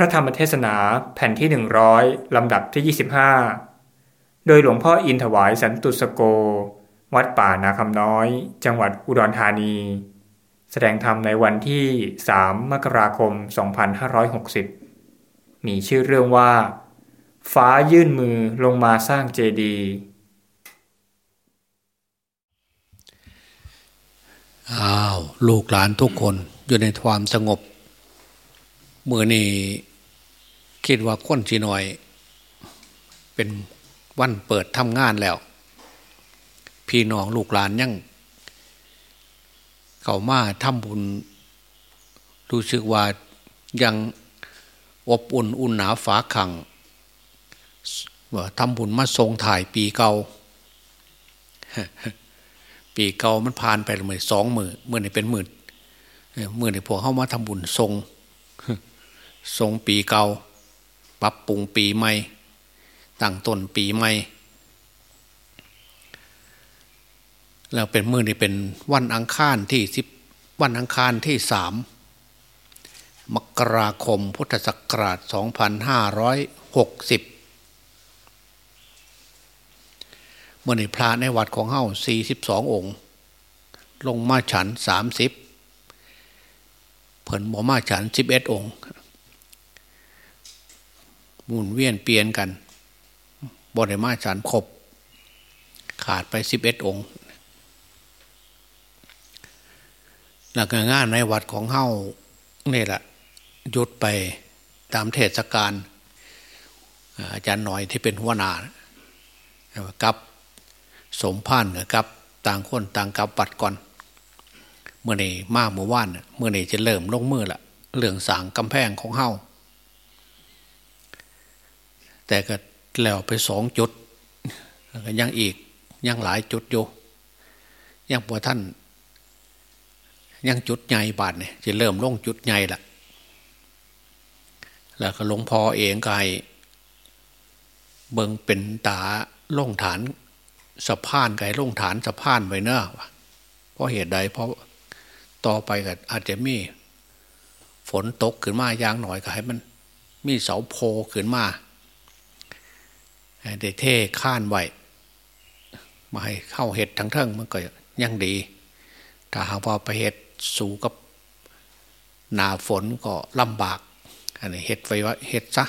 พระธรรมเทศนาแผ่นที่ 100 ลำดับที่ 25 โดยหลวงพ่ออินถวายสันตุสโก วัดป่านาคำน้อย จังหวัดอุดรธานี แสดงธรรมในวันที่ 3 มกราคม 2560 มีชื่อเรื่องว่า ฟ้ายื่นมือลงมาสร้างเจดีย์อ้าว ลูกหลานทุกคนอยู่ในความสงบเมื่อนี่ คิดว่าคนจีน่อย เป็นวันเปิดทำงานแล้ว พี่น้องลูกหลานยังเขามาทำบุญรู้สึกว่ายังอบอุ่นอุ่นหนาฝาขังว่าทำบุญมาทรงถ่ายปีเกาปีเก่ามันผ่านไปเลยสองหมือเมื่อนี่เป็นหมื่นเมื่อนี่พวกเข้ามาทำบุญทรงทรงปีเก่า ปรับปรุงปีใหม่ตั้งต้นปีใหม่แล้วเป็นมือนี่เป็นวันอังคารที่สิบวันอังคารที่สามมกราคมพุทธศักราช 2560 เมื่อในพระในวัดของเฮ้า42 องค์ ลงมาฉัน 30เผินหมอมาฉัน 11 องค์ หมุนเวียนเปลี่ยนกันบริมาฉันครบ ขาดไปสิบเอ็ดองค์หลักงานในวัดของเฮ้านี่แหละยุดไปตามเทศกาลอาจารย์หน่อยที่เป็นหัวหน้ากับสมพานกับต่างคนต่างกับปัดก่อน เมื่อนี่มาเมื่อวานเมื่อนี่จะเริ่มลงมือละเรื่องสางกำแพงของเฮ้า แต่ก็แล้วไปสองจุดยังอีกยังหลายจุดอยู่ยังพอท่าน ยังจุดใหญ่บาทเนี่ยจะเริ่มลงจุดใหญ่ละแล้วก็หลวงพ่อเองกายเบิงเป็นตาลงฐานสะพานไก่ลงฐานสะพานไว้เนอะเพราะเหตุใดเพราะต่อไปก็อาจจะมีฝนตกขึ้นมาอย่างหน่อยก็ให้มัน มีเสาโพขึ้นมา ได้เท่ข้านไว้มาให้เข้าเห็ดทั้งเทิงมันก็ยังดี ถ้าหากว่าไปเห็ดสูกับหนาฝนก็ลำบากอันนี้เห็ดไว้ว่าเห็ดซะ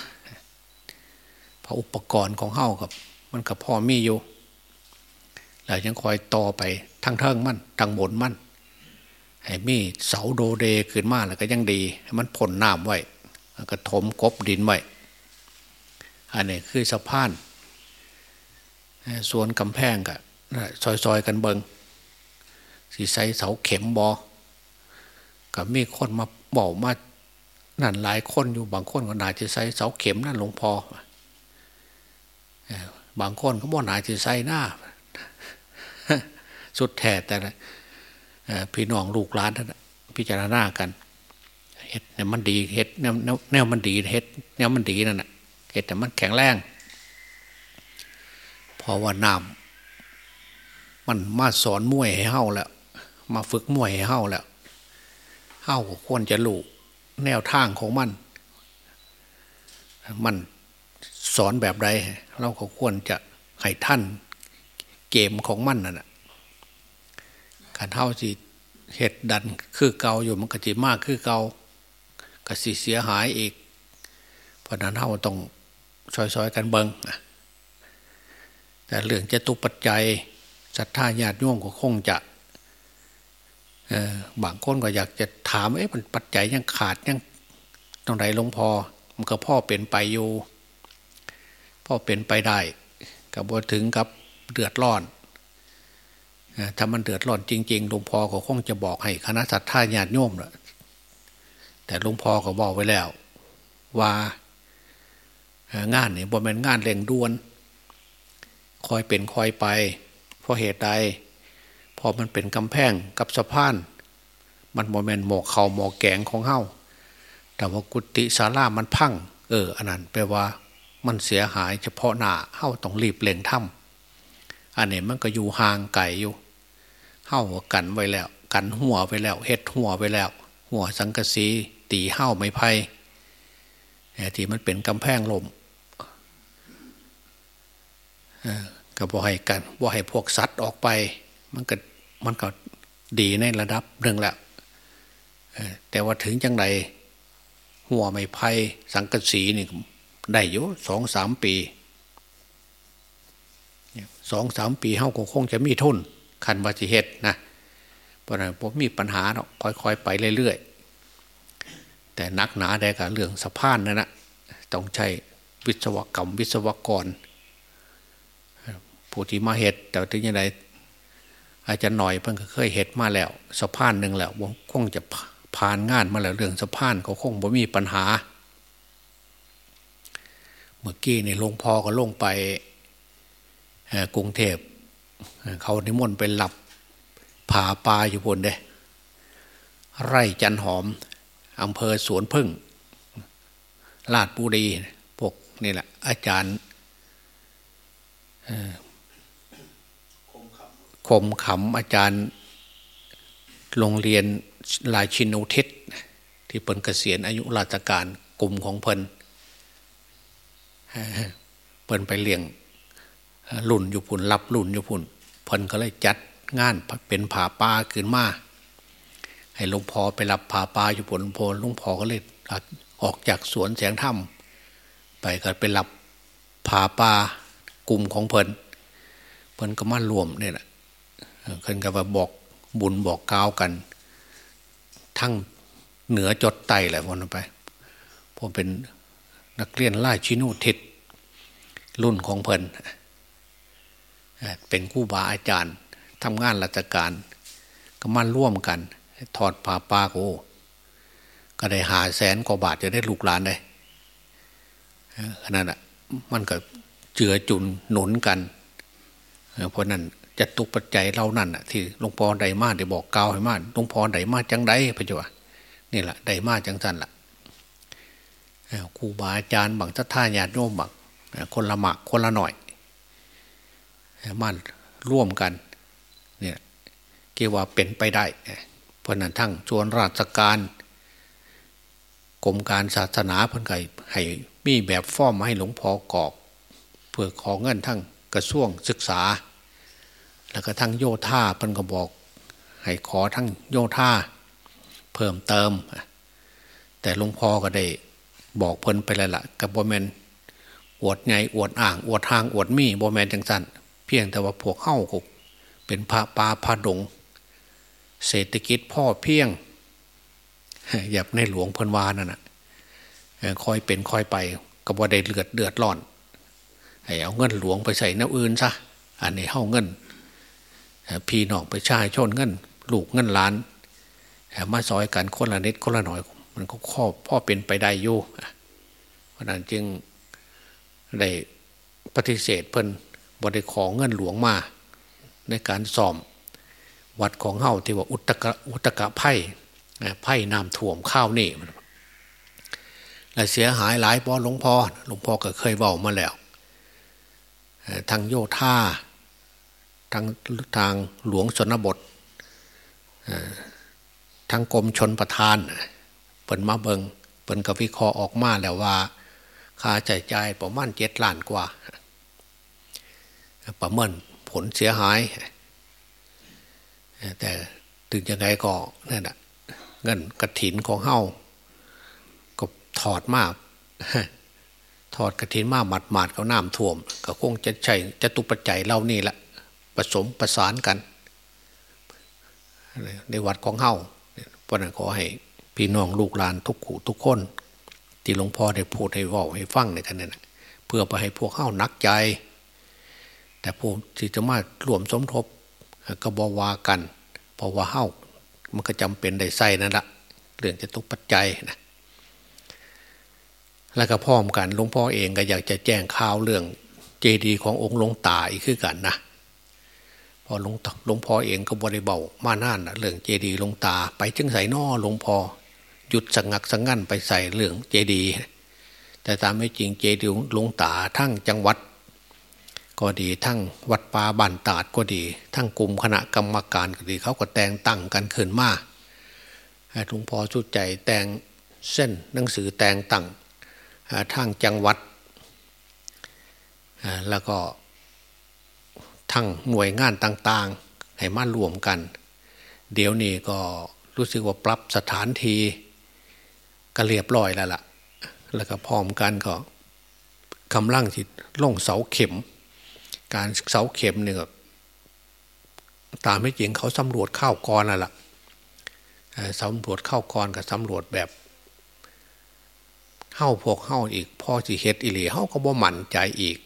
เพราะอุปกรณ์ของเข้ากับมันกับพ่อมีอยู่แล้วยังคอยต่อไปทั้งเทิงมันทั้งบนมันให้มีเสาโดเดขึ้นมาแล้วก็ยังดีให้มันผลน้ำไว้ก็ถมกบดินไว้อันนี้คือสะพาน ส่วนกำแพงกะซอยๆกันเบิงสีใสเสาเข็มบอกับมีคนมาบอกมานั่นหลายคนอยู่บางคนก็นาจะใส่เสาเข็มนั่นหลวงพ่อบางคนก็บอกนาจะใส่หน้า สุดแท้แต่พี่น้องลูกหลานท่านพิจารณากันเห็ดเนี่ยมันดีเห็ดแนวแนวมันดีเห็ดแนวมันดีนั่นแหะเห็ดแต่มันแข็งแรง พอว่าน้ำมันมาสอนมวยให้เฮาแล้ว มาฝึกมวยให้เฮาแล้วเฮาก็ควรจะรู้แนวทางของมัน มันสอนแบบใดเราก็ควรจะให้ท่านเกมของมันนั่นแหะการเท่าสิเหตุดันคือเกาอยู่มันกจีมากคือเกาก็สิเสียหายอีก เพราะนั้นเท่าต้องซอยๆกันเบิง แต่เรื่องจะตุปัจจัยศรัทธาญาติโยมก็คงจะบางคนก็อยากจะถามเอ๊ะมันปัจจัยยังขาดยังตรงไหนหลวงพอมันก็พ่อเป็นไปอยู่พ่อเป็นไปได้กับว่าถึงกับเดือดร้อนถ้ามันเดือดร้อนจริงๆหลวงพ่อก็คงจะบอกให้คณะศรัทธาญาติโยมแหละแต่หลวงพ่อก็บอกไว้แล้ว ว่างานนี่บ่เป็นงานเร่งด่วน คอยเป็นคอยไป เพราะเหตุใดพอมันเป็นกำแพงกับสะพาน มันโมเมนหมอกเขาหมอกแกงของเฮ้าแต่ว่ากุฏิศาลามันพัง เอออันนั้นแปลว่ามันเสียหายเฉพาะหน้าเฮ้าต้องรีบเล่งถ้ำอันนี้มันก็อยู่ห่างไกลอยู่เฮ้ากันไว้แล้ว กันหัวไว้แล้วเฮ็ดหัวไว้แล้ว หัวสังกสีตีเฮ้าไม่ไพ่ที่มันเป็นกำแพงลม ก็บ่ให้กันบ่ให้พวกสัตว์ออกไป มันก็มันก็ดีในระดับหนึ่งแหละแต่ว่าถึงจังไรหัวไม่ไพ่สังกสีนี่ได้อยู่สองสามปีสองสามปีเฮาคงคงจะมีทุนคันวัจิเหตุนะเพราะนั้นผมมีปัญหาเนาะค่อยๆ ไปเรื่อยๆ แต่นักหนาได้กับเรื่องสะพานนั่นนะต้องใช้วิศวกรรมวิศวกร ผู้ที่มาเหตุแต่ถึงยังไงอาจจะหน่อยเพิ่งเคยเหตุมาแล้วสะพานหนึ่งแล้วคงจะผ่านงานมาแล้วเรื่องสะพานเขาคงบ่มีปัญหา เมื่อกี้ในหลวงพ่อก็ลงไปกรุงเทพเขานิมนต์ไปหลับผาปลาอยู่บนเด้ไร่จันหอมอำเภอสวนพึ่ง ลาดบุรีพวกนี่แหละ อาจารย์ คมขำอาจารย์โรงเรียนลายชินุทิศที่เปินเกษียณอายุราชการกลุ่มของเพิ่นเพิ่นไปเลี้ยงรุ่นอยู่พุ่นรับรุ่นอยู่พุ่นเพิ่นก็เลยจัดงานเป็นผาป่าขึ้นมาให้หลวงพ่อไปรับผาป่าอยู่พุ่นหลวงพอหลวงพ่อก็เลยออกจากสวนแสงถ้ำไปก็ไปรับผาป่ากลุ่มของเพิ่นเพิ่นก็มารวมเนี่ยแหละ เพิ่นก็มาบอกบุญบอกกล่าวกัน ทั้งเหนือจดไตแหละวันไปผมเป็นนักเรียนล่ชินุทิศรุ่นของเพิ่นเป็นคู่บาอาจารย์ทำงานราชการก็มาร่วมกัน ถอดผ้าปาโกก็ได้หาแสนกว่าบาทจะได้ลูกหลานได้ขนาดนั้นมันก็เจือจุนหนุนกัน เพราะนั้น จะตุกปัจจัยเรานั่นที่หลวงพ่อไดมาได้บอกกล่าวให้มาหลวงพ่อไดมาจังไดพระเจ้านี่แหละไดมาจังสันละครูบาอาจารย์บางทัท่าญาติโยมบางคนละหมักคนละหน่อยมันร่วมกันเนี่ยเกี่ยว่าเป็นไปได้เพราะนั้นทั้งชวนราชการกรมการศาสนาพิ่นไก่ให้มีแบบฟอร์มให้หลวงพ่อกอกเพื่อขอเงินทั้งกระทรวงศึกษา แล้วก็ทั้งโยธาเพิ่นก็บอก ให้ขอทั้งโยธาเพิ่มเติม แต่หลวงพ่อก็ได้บอกเพิ่นไปแล้วละกับบ่แมนอวดไงอวดอ่างอวดทางอวดมีบ่แมนจังสันเพียงแต่ว่าพวกเข้ากุกเป็นพระปาพระดง เศรษฐกิจพ่อเพียงอย่าในหลวงเพิ่นวานั่นนะคอยเป็นคอยไปก็บ่ได้เลือดเดือดร้อนให้เอาเงินหลวงไปใส่น้ำอื่นซะอันนี้เข้าเงิน พี่น้องไปชายชนเงินลูกเงินล้าน มาซอยกันคนละนิดคนละหน่อย มันก็ข้อบพ่อเป็นไปได้อยู่เพราะนั้นจึงได้ปฏิเสธเพิ่นบริขอเงินหลวงมา ในการซ่อมวัดของเฮาที่ว่าอุตกะอุตกะไพ่ไพ่น้ำถ่วมข้าวนี่และเสียหายหลายปอหลวงพ่อหลวงพ่อก็เคยบอกมาแล้วทางโยธา ทางทางหลวงชนบททางกรมชนประทานเปิ่นมาเบิงเปิ่นกับวิเคราะห์ออกมาแล้วว่า ค่าใช้จ่ายประมาณเจ็ดล้านกว่า ประเมินผลเสียหาย แต่ถึงยังไงก็นั่นแหะเงินกระถินของเฮาก็ถอดมากถอดกระถินมากหมัดหมาดเขาน้ำท่วม ก็คงจะใช่จะตุปัจจัยเล่านี่แหละ ผสมประสานกัน ในวัดของเฮาเพราะนั้นขอให้พี่น้องลูกหลานทุกขู่ทุกคน ที่หลวงพ่อได้พูดให้ว่าให้ฟังในท่านนั้นเพื่อไปให้พวกเขานักใจ แต่พวกที่จะมารวมสมทบก็บวากันเพราะว่าเข้ามันก็จำเป็นได้ใส่นั่นแหละเรื่องจะตุกปัจจัยนะแล้วก็พ่อมกันหลวงพ่อเองก็อยากจะแจ้งข่าวเรื่องเจดีย์ขององค์หลวงตาอีกขึ้นกันนะ พอหลวงหลวงพ่อเองก็บริเบามาน่านเรื่องเจดีหลวงตา ไปจึงใส่นอหลวงพ่อหยุดสังักสังงันไปใส่เรื่องเจดีแต่ตามไม่จริงเจดีหลวงตาทั้งจังหวัด ก็ดีทั้งวัดป่าบันตาดก็ดี ทั้งกลุ่มคณะกรรมการก็ดีเขาก็แต่งตั้งกันขึ้นมาหลวงพ่อชุดใจแต่งเส้นหนังสือแต่งตั้งทางจังหวัดแล้วก็ ทั้งหน่วยงานต่างๆ ให้มารวมกัน เดี๋ยวนี้ก็รู้สึกว่าปรับสถานทีก็เรียบร้อยแล้วล่ะ แล้วก็พร้อมกันก็กำลังที่ลงเสาเข็ม การเสาเข็มเนี่ยตามไม่จริงเขาสำรวจข้าวกรน่ะล่ะสำรวจข้าวกรกับสำรวจแบบเฮ้าพวกเฮ้าอีกพ่อสิเฮ็ดอิหลีเฮ้าก็บ่หมั่นใจอีก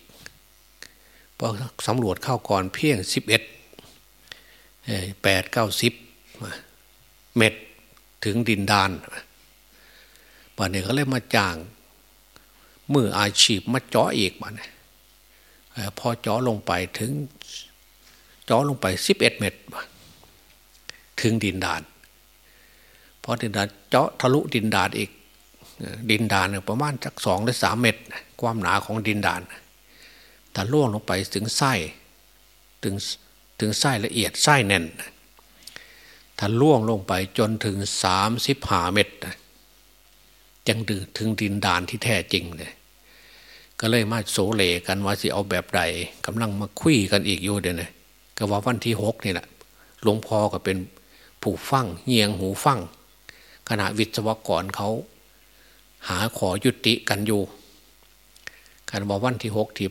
พอสำรวจข้าวกรเพียงสิบเอ็ดแปดเก้าสิบเม็ดถึงดินดานป่านนี้ก็เลยมาจ้างมืออาชีพมาเจาะอีกมาเนี่ยพอเจาะลงไปถึงเจาะลงไปสิบเอ็ดเมตรถึงดินดานพอดินดานเจาะทะลุดินดานอีก ดินดานประมาณจากสองหรือสามเมตร ความหนาของดินดาน แต่ล่วงลงไปถึงไส้ถึงถึงไส้ละเอียดไส้แน่นถ้าล่วงลงไปจนถึงสามสิบหาเมตรจังดึงถึงดินดานที่แท้จริงเลยก็เลยมาโสเลกันว่าสิเอาแบบใดกำลังมาคุยกันอีกอยู่เดี๋ยวนี้ก็ว่าวันที่หกนี่แหละหลวงพ่อก็เป็นผู้ฟังเงียงหูฟังขณะวิศวกรเขา หาขอยุติกันอยู่การว่าวันที่หกที่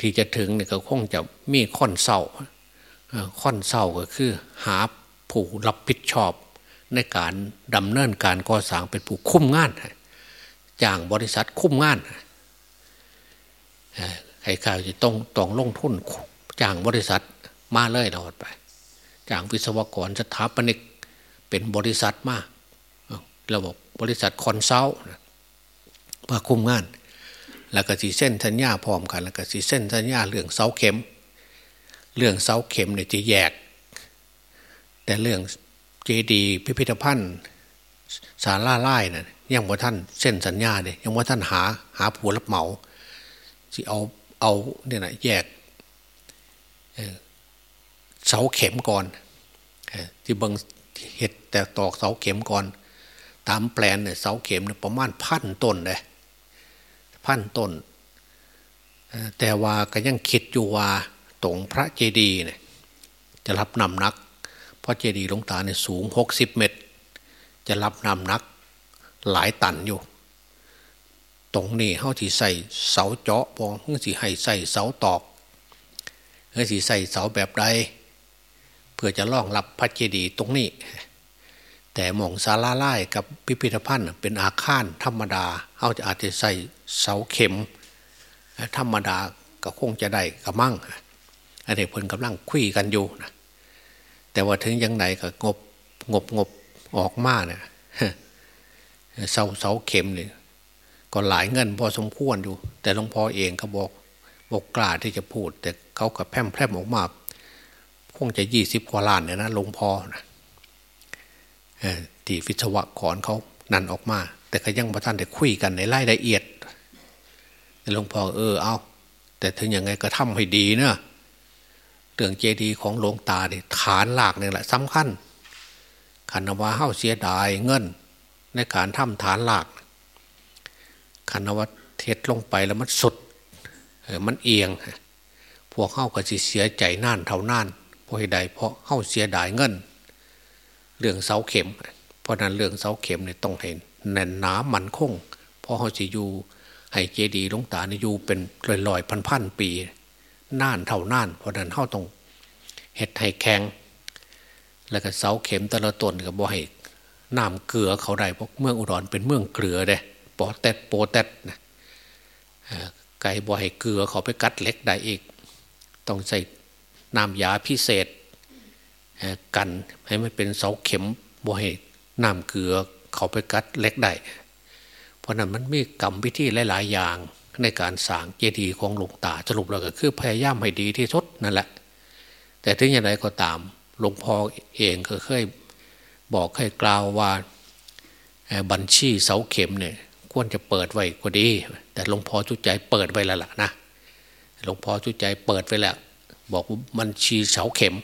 ที่จะถึงเนี่ยก็คงจะมีค่อนเศร้าค่อนเศร้าก็คือ หาผู้รับผิดชอบในการดำเนินการก่อสร้างเป็นผู้คุ้มงานจ้างบริษัทคุ้มงานใครข่าวจะต้องต้องลงทุนจ้างบริษัทมาเลยตลอดไปจ้างวิศวกรสถาปนิกเป็นบริษัทมาระบบบริษัทคอนเซัลท์มาคุ้มงาน แล้วก็สีเส้นสัญญาพร้อมกัน แล้วก็สีเส้นสัญญาเรื่องเสาเข็ม เรื่องเสาเข็มเนี่ยจะแยก แต่เรื่องเจดีพิพิธภัณฑ์สาราไล่นะ่ะยังว่าท่านเส้นสัญญาเนี่ยยังว่าท่านหาหาผู้รับเหมาที่เอาเอาเนี่ยนะแยกเสาเข็มก่อนที่บังเห็ดแต่ตอกเสาเข็มก่อน ตามแปลนเนี่ยเสาเข็มเนี่ยประมาณพันต้นเลย พันต้น แต่ว่าก็ยังคิดอยู่ว่าตรงพระเจดีย์เนี่ยจะรับนำนัก เพราะเจดีย์หลวงตาเนี่ยสูงหกสิบเมตร จะรับนำนักหลายตันอยู่ ตรงนี้เขาที่ใส่เสาเจาะพองเขาที่ให้ใส่เสาตอกเขาที่ใส่เสาแบบใดเพื่อจะรองรับพระเจดีย์ตรงนี้ แต่หม่องศาลาไล่กับพิพิธภัณฑ์เป็นอาคารธรรมดาเขาจะอาจจะใส่เสาเข็ม ธรรมดาก็คงจะได้กระมั่งอันนี้เพิ่นกำลังคุยกันอยู่นะแต่ว่าถึงยังไหนก็งบงบงบออกมาเนี่ยเสาเสาเข็มเนี่ยก็หลายเงินพอสมควรอยู่ แต่หลวงพ่อเองก็บอกบอกกล้าที่จะพูด แต่เขากับแพร่มแพร่มออกมาคงจะยี่สิบกว่าล้านเนี่ยนะหลวงพ่อนะ ที่วิศวกรเขานั่นออกมา แต่ก็ยังพระท่านได้คุยกันในรายละเอียดหลวงพ่อเออเอาแต่ถึงยังไงก็ทำให้ดีเนะเรื่องเจดีย์ของหลวงตาเนี่ยฐานหลักนี่แหละสำคัญขันว่าเฮ้าเสียดายเงิน ในการทำฐานหลักขันว่าเทศลงไปแล้วมันสุดมันเอียง พวกเข้าก็สิเสียใจน่านเท่าน่านเพราะใดเพราะเข้าเสียดายเงิน รื่องเสาเข็ม เพราะนั้นเรื่องเสาเข็มเนี่ยต้องเห็นแน่นหนามันคงเพราะเขาสิอยู่ให้เจดีย์หลวงตาเนี่ยอยู่เป็นลอยๆพันๆปีน่านเท่าน่าน เพราะนั้นเท่าตรงเห็ดไห้แข็งแล้วก็เสาเข็มแต่ละต้นก็บ่ให้น้ำเกลือเขาได้เพราะเมืองอุดรเป็นเมืองเกลือเด้ปอแตดโปแตดนะไก่บ่ให้เกลือเขาไปกัดเล็กได้อีก ต้องใส่น้ำยาพิเศษ กันให้มันเป็นเสาเข็มบ่ให้น้ำเกลือเขาไปกัดเล็กได้เพราะนั้นมันมีกรรมวิธีหลาย ๆ อย่างในการสร้างเจดีย์ของหลวงตาสรุปแล้วก็คือพยายามให้ดีที่สุดนั่นแหละ แต่ถึงอย่างไรก็ตามหลวงพ่อเองก็เคยบอกเคยกล่าวว่าบัญชีเสาเข็มเนี่ยควรจะเปิดไว้ก็ดี แต่หลวงพ่อจุใจเปิดไว้แล้วล่ะนะหลวงพ่อจุใจเปิดไว้แล้วบอกบัญชีเสาเข็ม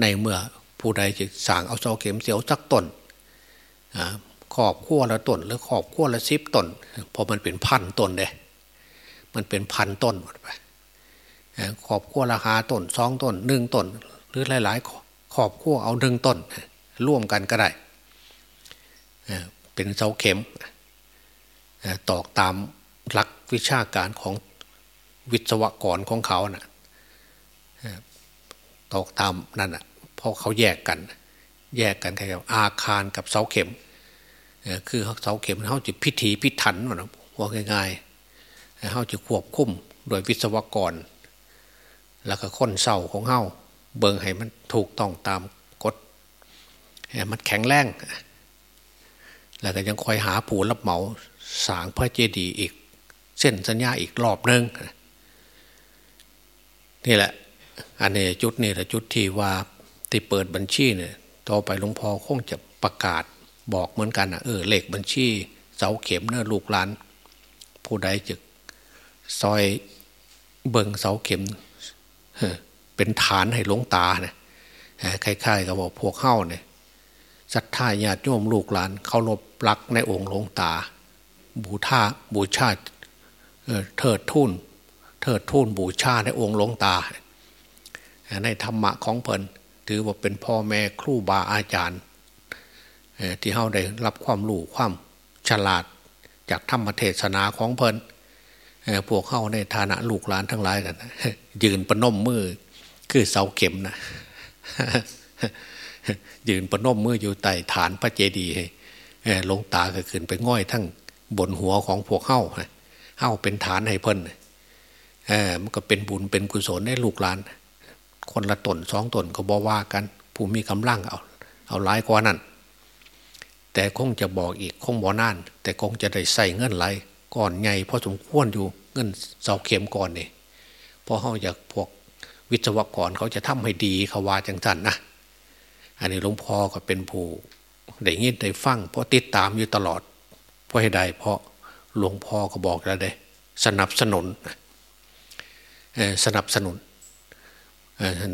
ในเมื่อผู้ใดจะสั่งเอาเสาเข็มเสียวจักต้นขอบขั้วละต้นหรือขอบขั้วละสิบต้นพอมันเป็นพันต้นเด้มันเป็นพันต้นหมดไปขอบขั้วละหาต้นสองต้นหนึ่งต้น หรือหลาย ๆ ขอบขั้วเอาหนึ่งต้น ร่วมกันก็ได้เป็นเสาเข็มตอกตามหลักวิชาการของวิศวกรของเขานะ่ะ ตอกตามนั่นอะเพราะเขาแยกกัน แยกกันแค่อาคารกับเสาเข็มคือเสาเข็มเขาจะพิธีพิถันนะว่าง่ายๆเขาจะควบคุมโดยวิศวกร แล้วก็ค้นเสาของเขาเบิงให้มันถูกต้องตามกฎมันแข็งแรงแล้วก็ยังคอยหาผู้รับเหมาสางพระเจดีย์อีกเส้นสัญญาอีกรอบนึงนี่แหละ อันนี้จุดนี่แหละจุดที่ว่าที่เปิดบัญชีเนี่ยต่อไปหลวงพ่อคงจะประกาศบอกเหมือนกันนะเออเลขบัญชี เสาเข็มเนอะลูกหลาน ผู้ใดจะซอยเบิงเสาเข็มเป็นฐานให้หลวงตาเนี่ยคล้ายๆกับว่าพวกเข้าเนี่ยศรัทธาญาติโยมลูกหลานเคารพรักในองค์หลวงตา บูชาบูชาเทิดทูนเทิดทูนบูชาในองค์หลวงตา ในธรรมะของเพลินถือว่าเป็นพ่อแม่ครูบาอาจารย์ที่เฮาได้รับความรู้ความฉลาดจากธรรมเทศนาของเพลินพวกเข้าในฐานะลูกหลานทั้งหลายกันยืนประนมมือ คือเสาเข็มนะยืนประนมมืออยู่ใต้ฐานพระเจดีย์ลงตาก็ขึ้นไปง่อยทั้งบนหัวของพวกเข้าเข้าเป็นฐานให้เพิ่นมันก็เป็นบุญเป็นกุศลให้ลูกหลาน คนละตนสองตนก็บอว่ากัน ผู้มีกำลังเอา เอาหลายกว่านั้นแต่คงจะบอกอีกคงบ่นาน แต่คงจะได้ใส่เงินไหลก่อนไงพอสมควรอยู่เงินเสาเข็มก่อนนี่พอเขาอยากพวกวิศวกรเขาจะทำให้ดีเขาว่าจังสันนะอันนี้หลวงพ่อก็เป็นผู้ได้ยินได้ฟังเพราะติดตามอยู่ตลอด เพราะเหตุใดเพราะหลวงพ่อก็บอกแล้วเด้สนับสนุนสนับสนุน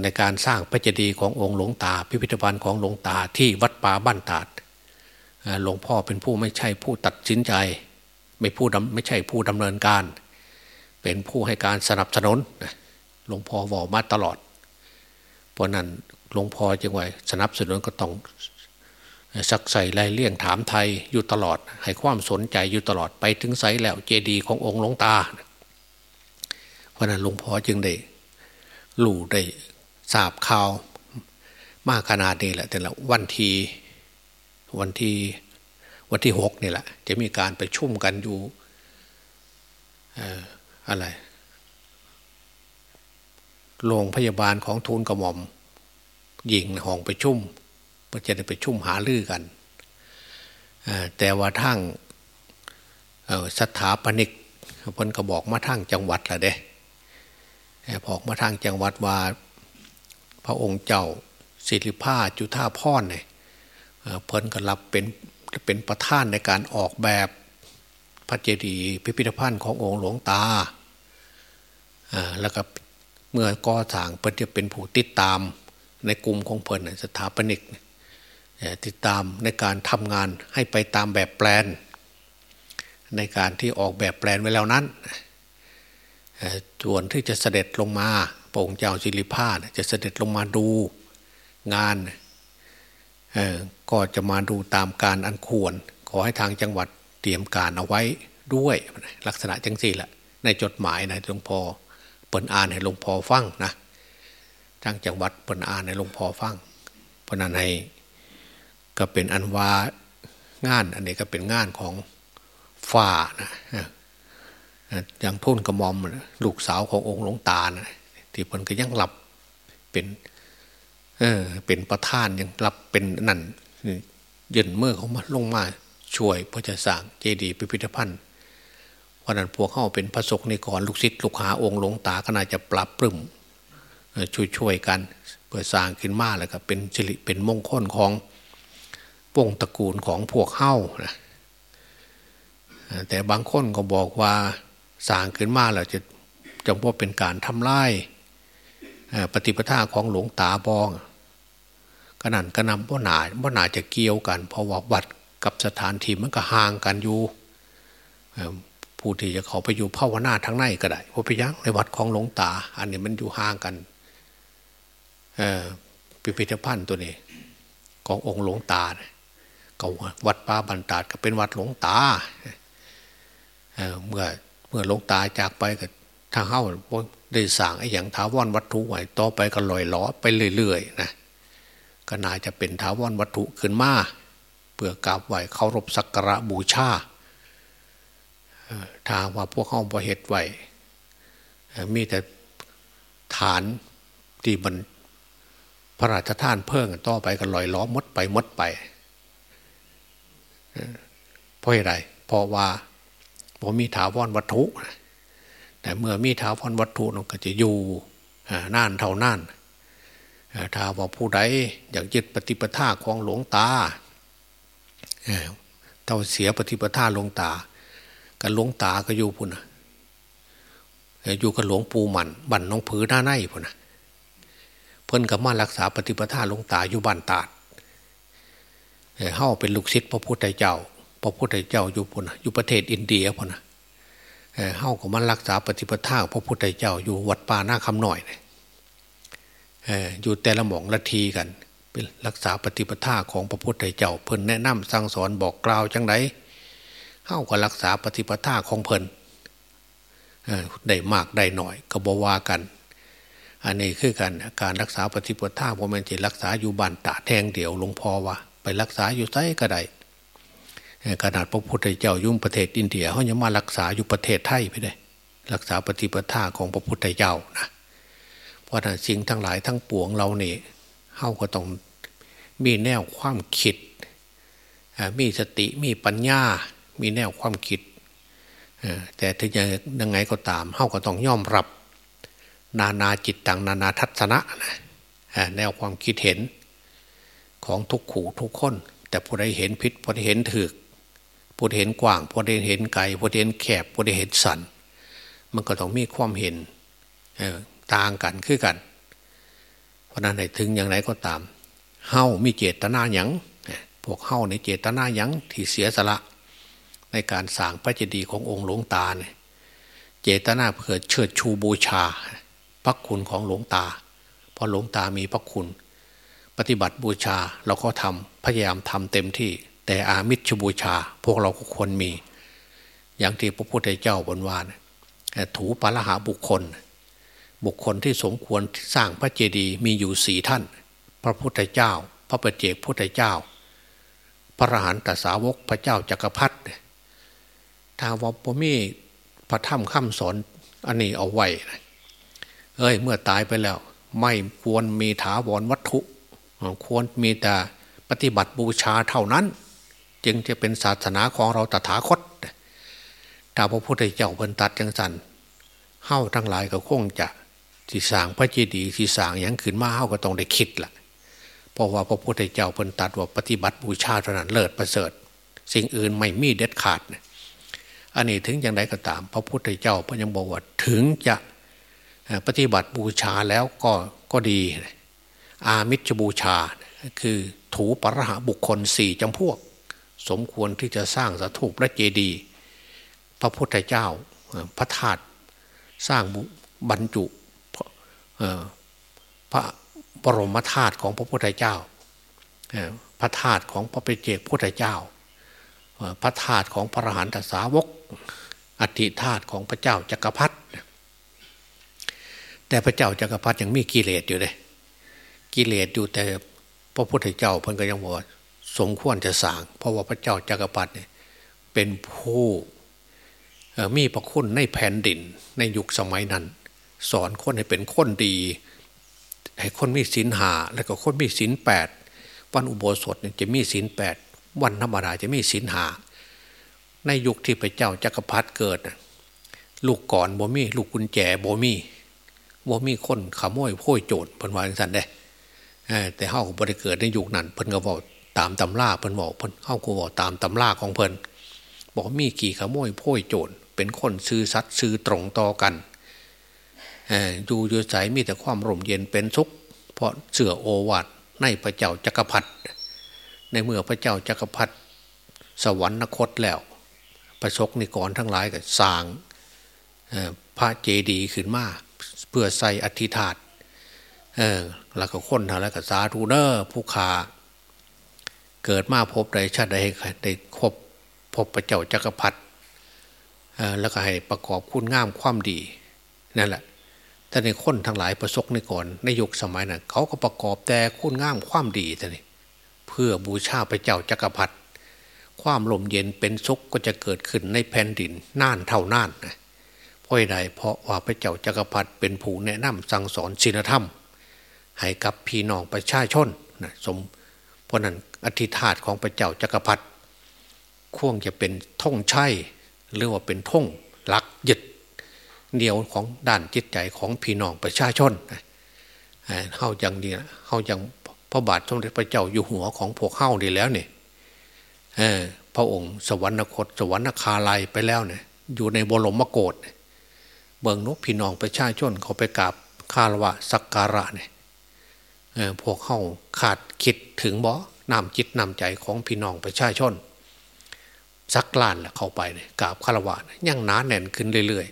ในการสร้างพระเจดีย์ขององค์หลวงตา พิพิธภัณฑ์ของหลวงตาที่วัดป่าบ้านตาดหลวงพ่อเป็นผู้ไม่ใช่ผู้ตัดสินใจ ไม่ผู้ไม่ใช่ผู้ดำเนินการ เป็นผู้ให้การสนับสนุนหลวงพ่อบอมาตลอด เพราะนั้นหลวงพ่อจึงไว้สนับสนุนก็ต้องสักใส่ไรเลี่ยงถามไทยอยู่ตลอด ให้ความสนใจอยู่ตลอดไปถึงไซแล้วเจดีย์ขององค์หลวงตา เพราะนั้นหลวงพ่อจึงได้ หลู่ได้ทราบข่าว มากขนาดนี้แหละ แต่ละวันทีวันที่วันที่หกนี่แหละ จะมีการไปชุ่มกันอยู่อะไรโรงพยาบาลของทูลกระหม่อมหญิงห้องไปชุ่มเพื่อจะได้ไปชุ่มหาลือกันแต่ว่าทั้งสถาปนิกเพิ่นก็บอกมาทั้งจังหวัดละเด้ บอกมาทั้งจังหวัดว่าพระองค์เจ้าศิริภาจุธาพรเนี่ยเพิ่นก็รับเป็นเป็นประธานในการออกแบบพระเจดีย์พิพิธภัณฑ์ขององค์หลวงตาแล้วก็เมื่อก่อสร้างเพิ่นจะเป็นผู้ติดตามในกลุ่มของเพิ่นสถาปนิกติดตามในการทำงานให้ไปตามแบบแปลน ในการที่ออกแบบแปลนไว้แล้วนั้น ส่วนที่จะเสด็จลงมาพระองค์เจ้าสิริพาจะเสด็จลงมาดูงานก็จะมาดูตามการอันควร ขอให้ทางจังหวัดเตรียมการเอาไว้ด้วยลักษณะจังสี่แหละในจดหมายนะหลวงพ่อเปิดอ่านให้หลวงพ่อฟังนะทางจังหวัดเปิดอ่านให้หลวงพ่อฟังเพราะนั้นให้ก็เป็นอันว่างาน อันนี้ก็เป็นงานของฝ่านะ อย่างทุ่นกระมอมลูกสาวขององค์หลวงตานะที่เพิ่นก็ยังหลับเป็น เออ เป็นประธานยังหลับเป็นนั่นยืนเมื่อเขามาลงมาช่วยพื่อจะสร้างเจดีย์พิพิธภัณฑ์เพรานั้นพวกเข้าเป็นพระสงฆ์ในก่อนลูกศิษย์ลูกหาองค์หลวงตาก็น่าจะปรับปรุงช่วยๆกันเพื่อสร้างขึ้นมาแล้วก็เป็นสิริเป็นมงคลของวงตระกูลของพวกเฮ้านะแต่บางคนก็บอกว่า สร้างขึ้นมาแล้วจะจำว่าเป็นการทำลายปฏิปทาของหลวงตาบองขนาดกระนำพ่อหนาพ่อหนาจะเกี่ยวกัน เพราะว่าวัดกับสถานที่มันก็ห่างกันอยู่ผู้ที่จะเขาไปอยู่ภาวนาทางในก็ได้พอไปยังในวัดของหลวงตา อันนี้มันอยู่ห่างกันพิพิธภัณฑ์ตัวนี้ ขององค์หลวงตาก็วัดป่าบันตาดก็เป็นวัดหลวงตาเมื่อ เมื่อหลวงตาจากไปก็ทางเข้าได้สั่งไอ้อย่างท้าวอนวัตถุไว้ต่อไปก็ลอยล้อไปเรื่อยๆนะก็น่าจะเป็นท้าวอนวัตถุขึ้นมาเพื่อกราบไหวเคารพสักการะบูชาถ้าว่าพวกเข้าบระเหตุไหวมีแต่ฐานที่มันพระราชทานเพิ่งต่อไปก็ลอยล้อมดไปมดไปเพราะอะไรเพราะว่า ผมมีถาวรวัตถุ แต่เมื่อมีถาวรวัตถุนก็จะอยู่น่านเท่าน่านถ้าว่าผู้ใดอยากยึดปฏิปทาของหลวงตาเท่าเสียปฏิปทาหลวงตา กันหลวงตาก็อยู่พุ่นอยู่กับหลวงปู่มันบันน้องผือหน้าในพุ่นเพิ่นกับมารักษาปฏิปทาหลวงตาอยู่บ้านตาดเฮ้าเป็นลูกศิษย์พระพุทธเจ้า พระพุทธเจ้าอยู่พุ่นอยู่ประเทศอินเดียพุ่นเฮ้าก็มารักษาปฏิปทาพระพุทธเจ้าอยู่วัดป่าหน้าคำหน่อยเนี่ยอยู่แต่ละหม่องละทีกันเป็นรักษาปฏิปทาของพระพุทธเจ้าเพิ่นแนะนำสั่งสอนบอกกล่าวจังไดเข้าก็รักษาปฏิปทาของเพลินได้มากได้หน่อยก็บว่ากัน อันนี้คือการการรักษาปฏิปทาพอมันจะรักษาอยู่บ้านตาแทงเดี่ยวหลวงพ่อว่า ไปรักษาอยู่ไสก็ได้ ขนาดพระพุทธเจ้ายุ่งประเทศอินเดียเขายังมารักษาอยู่ประเทศไทยไปเลยรักษาปฏิปทาของพระพุทธเจ้านะเพราะนั้นสิ่งทั้งหลายทั้งปวงเราเนี่ยเขาก็ต้องมีแนวความคิด มีสติมีปัญญา มีแนวความคิด แต่ถึงยังไงก็ตามเขาก็ต้องยอมรับ นานาจิตตังนานาทัศนะนะแนวความคิดเห็นของทุกขู่ทุกคน แต่ผู้ใดเห็นพิษผู้ใดเห็นถึก ผู้ใดเห็นกว้างผู้ใดเห็นไกลผู้ใดเห็นแคบผู้ใดเห็นสัน มันก็ต้องมีความเห็นต่างกันคือกัน เพราะนั้นถึงอย่างไรก็ตาม เฮ้ามีเจตนาหยังพวกเฮ้าในเจตนาหยังที่เสียสละ ในการสร้างพระเจดีย์ขององค์หลวงตาเนี่ยเจตนาเพื่อเชิดชูบูชา พระคุณของหลวงตา เพราะหลวงตามีพระคุณ ปฏิบัติบูชาเราก็ทำพยายามทำเต็มที่ แต่อามิชบูชา พวกเราก็ควรมี อย่างที่พระพุทธเจ้าบนวานถูปาละหาบุคคล บุคคลที่สมควรสร้างพระเจดีย์มีอยู่สี่ท่าน พระพุทธเจ้า พระปเจกพุทธเจ้า พระอรหันตสาวกพระเจ้าจักรพรรดิถ้าว่าพ่มีพระธรรมคำสอนอันนี้เอาไว้เอ้ยเมื่อตายไปแล้ว ไม่ควรมีถาวรวัตถุ ควรมีแต่ปฏิบัติบูชาเท่านั้น จึงจะเป็นศาสนาของเราตถาคตถ้าพระพุทธเจ้าเพิ่นตัดจังสันเฮ้าทั้งหลายก็คงจะสีสางพระเจดีย์สีสางอย่างขึ้นมาเฮ้าก็ต้องได้คิดละ่ะ เพราะว่าพระพุทธเจ้าเพิ่นตัดว่าปฏิบัติบูชาเท่านั้นเลิศประเสริฐ สิ่งอื่นไม่มีเด็ดขาดเนี่ยอันนี้ถึงอย่างไรก็ตาม พระพุทธเจ้าพระยังบอกว่าถึงจะปฏิบัติบูชาแล้วก็ก็ดี อามิชบูชา คือถูปรหาบุคคลสี่จำพวก สมควรที่จะสร้างสถูปและเจดีย์พระพุทธเจ้าพระธาตุสร้างบรรจุพระบรมธาตุของพระพุทธเจ้าพระธาตุของพระเปเจกพุทธเจ้า พระธาตุของพระอรหันตสาวก อธิธาตุของพระเจ้าจักรพรรดิแต่พระเจ้าจักรพรรดิยังมีกิเลสอยู่เลยกิเลสอยู่แต่พระพุทธเจ้าเพิ่นก็ยังบอก สมควรจะสางเพราะว่าพระเจ้าจักรพรรดิเป็นผู้มีพระคุณในแผ่นดินในยุคสมัยนั้น สอนคนให้เป็นคนดี ให้คนมีศีลหาแล้วก็คนมีศีลแปดวันอุโบสถจะมีศีลแปดวันธรรมดาจะมีศีลหา ในยุคที่พระเจ้าจักรพรรดิเกิด ลูกก่อนบ่มีลูกกุญแจบ่มีบ่มีคนขโมยโพ่ยโจรเพิ่นว่าสันได้แต่เฮาบ่ได้เกิดในยุคนั้นเพิ่นก็บอก ตามตำราเพิ่นบอกเพิ่นเฮาก็บอกตามตำราของเพิ่นบอกมีกี่ขโมยโพ่ยโจรเป็นคนซื่อสัตย์ซื่อตรงต่อกันอยู่อยู่ใสมีแต่ความร่มเย็นเป็นสุข เพราะเสื่อโอวัตในพระเจ้าจักรพรรดิในเมื่อพระเจ้าจักรพรรดิสวรรคตแล้ว ประชกนิกรทั้งหลายก็สร้างพระเจดีย์ขึ้นมาเพื่อใส่อธิษฐานแล้วก็คนทาแล้วก็สาธุเนอร์ผู้ขา เกิดมาพบใดชาติใดได้คบพบพระเจ้าจักรพรรดิแล้วก็ให้ประกอบคุณงามความดีนั่นแหละแต่ในคนทั้งหลายประสบในก่อนในยุคสมัยนั้นเขาก็ประกอบแต่คุณงามความดีแต่นี่เพื่อบูชาพระเจ้าจักรพรรดิความลมเย็นเป็นสุขก็จะเกิดขึ้นในแผ่นดินน่านเท่าน่านนะเพราะใดเพราะว่าพระเจ้าจักรพรรดิเป็นผู้แนะนำสั่งสอนศีลธรรม ให้กับพี่น้องประชาชนนะสม เพราะนั้นอธิษฐานของพระเจ้าจักรพรรดิควงจะเป็นท่งชัยหรือว่าเป็นท่งหลักยึดเดียวของด้านจิตใจของพี่น้องประชาชนเฮาอย่างนี้เฮาอย่างพระบาทสมเด็จพระเจ้าอยู่หัวของพวกเฮาดีแล้วเนี่ยพระองค์สวรรคตสวรรคาลัยไปแล้วเนี่ยอยู่ในบรมโกศเบิงนกพี่น้องประชาชนเขาไปกราบคารวะสักการะเนี่ย พวกเข้าขาดคิดถึงบ่นำจิตนำใจของพี่น้องประชาชนสักล้านแหละเข้าไปเนี่ยกราบคารวะยังหนาแน่นขึ้นเรื่อย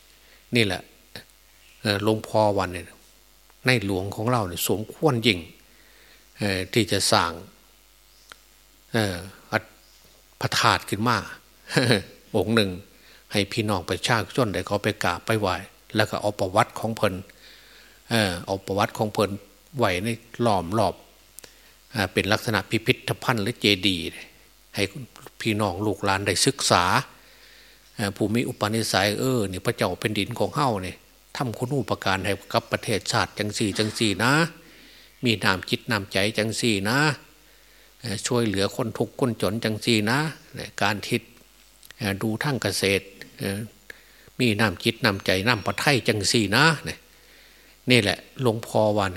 ๆ นี่แหละหลวงพ่อวันเนี่ยในหลวงของเราเนี่ยสมควรยิ่งที่จะสร้างพระธาตุขึ้นมาองค์หนึ่ง ให้พี่น้องประชาชนได้เขาไปกราบไปไหวแล้วก็เอาประวัติของเพลินเอาประวัติของเพลิน ไหวในหลอมรอบเป็นลักษณะพิพิธภัณฑ์หรือเจดีย์ให้พี่น้องลูกหลานได้ศึกษาภูมิอุปนิสัยเออนี่พระเจ้าเป็นดินของเฮ้าเนี่ยทำคุณอุปการให้กับประเทศชาติจังสี่จังสี่นะ มีนามจิตนามใจจังสี่นะ ช่วยเหลือคนทุกข์คนจนจังสี่นะ การทิศดูทั้งเกษตร มีน้ำจิตน้ำใจน้ำประไทยจังสี่นะนี่แหละหลวงพ่อวัน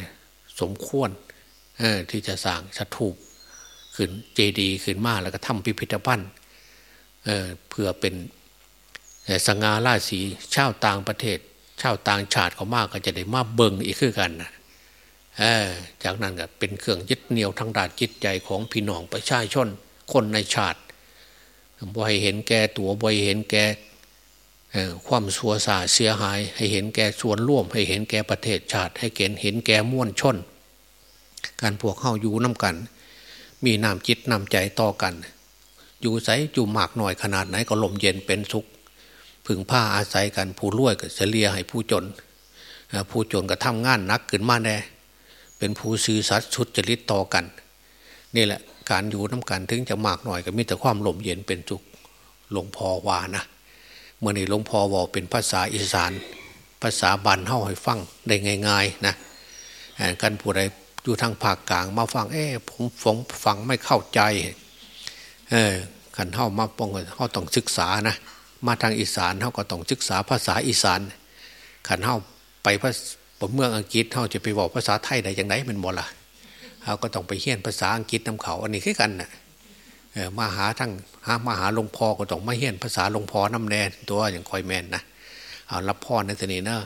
สมควรที่จะสร้างสถูปขึ้นเจดีย์ขึ้นมาแล้วก็ทำพิพิธภัณฑ์เเพื่อเป็นสง่าราศีชาวต่างประเทศชาวต่างชาติเขามากก็จะได้มาเบิงอีกขึ้นกันนะจากนั้นก็เป็นเครื่องยึดเหนี่ยวทางด้านจิตใจของพี่น้องประชาชนคนในชาติบ่ให้เห็นแก่ตัวบ่ให้เห็นแก่ ความสัวสาเสียหาย ให้เห็นแก่ส่วนร่วม ให้เห็นแก่ประเทศชาติ ให้เห็นเห็นแก่ม้วนชน การพวกเข้าอยู่น้ากัน มีน้ำจิตน้ำใจต่อกัน อยู่ใสอยู่มากหน่อยขนาดไหนก็ลมเย็นเป็นสุขพึ่งผ้าอาศัยกันผู้รวยก็เฉลียให้ผู้จน ผู้จนก็ทำงานนักขึ้นมาแน่เป็นผู้ซื่อสัตย์ชุดจริตต่อกัน นี่แหละการอยู่น้ากันถึงจะมากหน่อยก็มีแต่ความลมเย็นเป็นสุขหลวงพ่อว่านะ เมื่อนี้หลวงพ่อบอกเป็นภาษาอีสาน ภาษาบันเฮาให้ฟังได้ง่ายๆนะกันผู้ใดอยู่ทางภาคกลางมาฟังเอ๊ผมฟังฟังไม่เข้าใจเออขันเฮามาปองเฮาต้องศึกษานะมาทางอีสานเขาก็ต้องศึกษาภาษาอีสานขันเฮาไปพระเมืองอังกฤษเขาจะไปบอกภาษาไทยได้อย่างไรมันหมดละเขาก็ต้องไปเฮียนภาษาอังกฤษนำเขาอันนี้คือกันน่ะ มาหาทั้งหามาหาหลวงพ่อก็ต้องมาเฮียนภาษาหลวงพ่อน้ำแน่ตัวอย่างคอยแมนนะเอารับพ่อในสนีเนอะ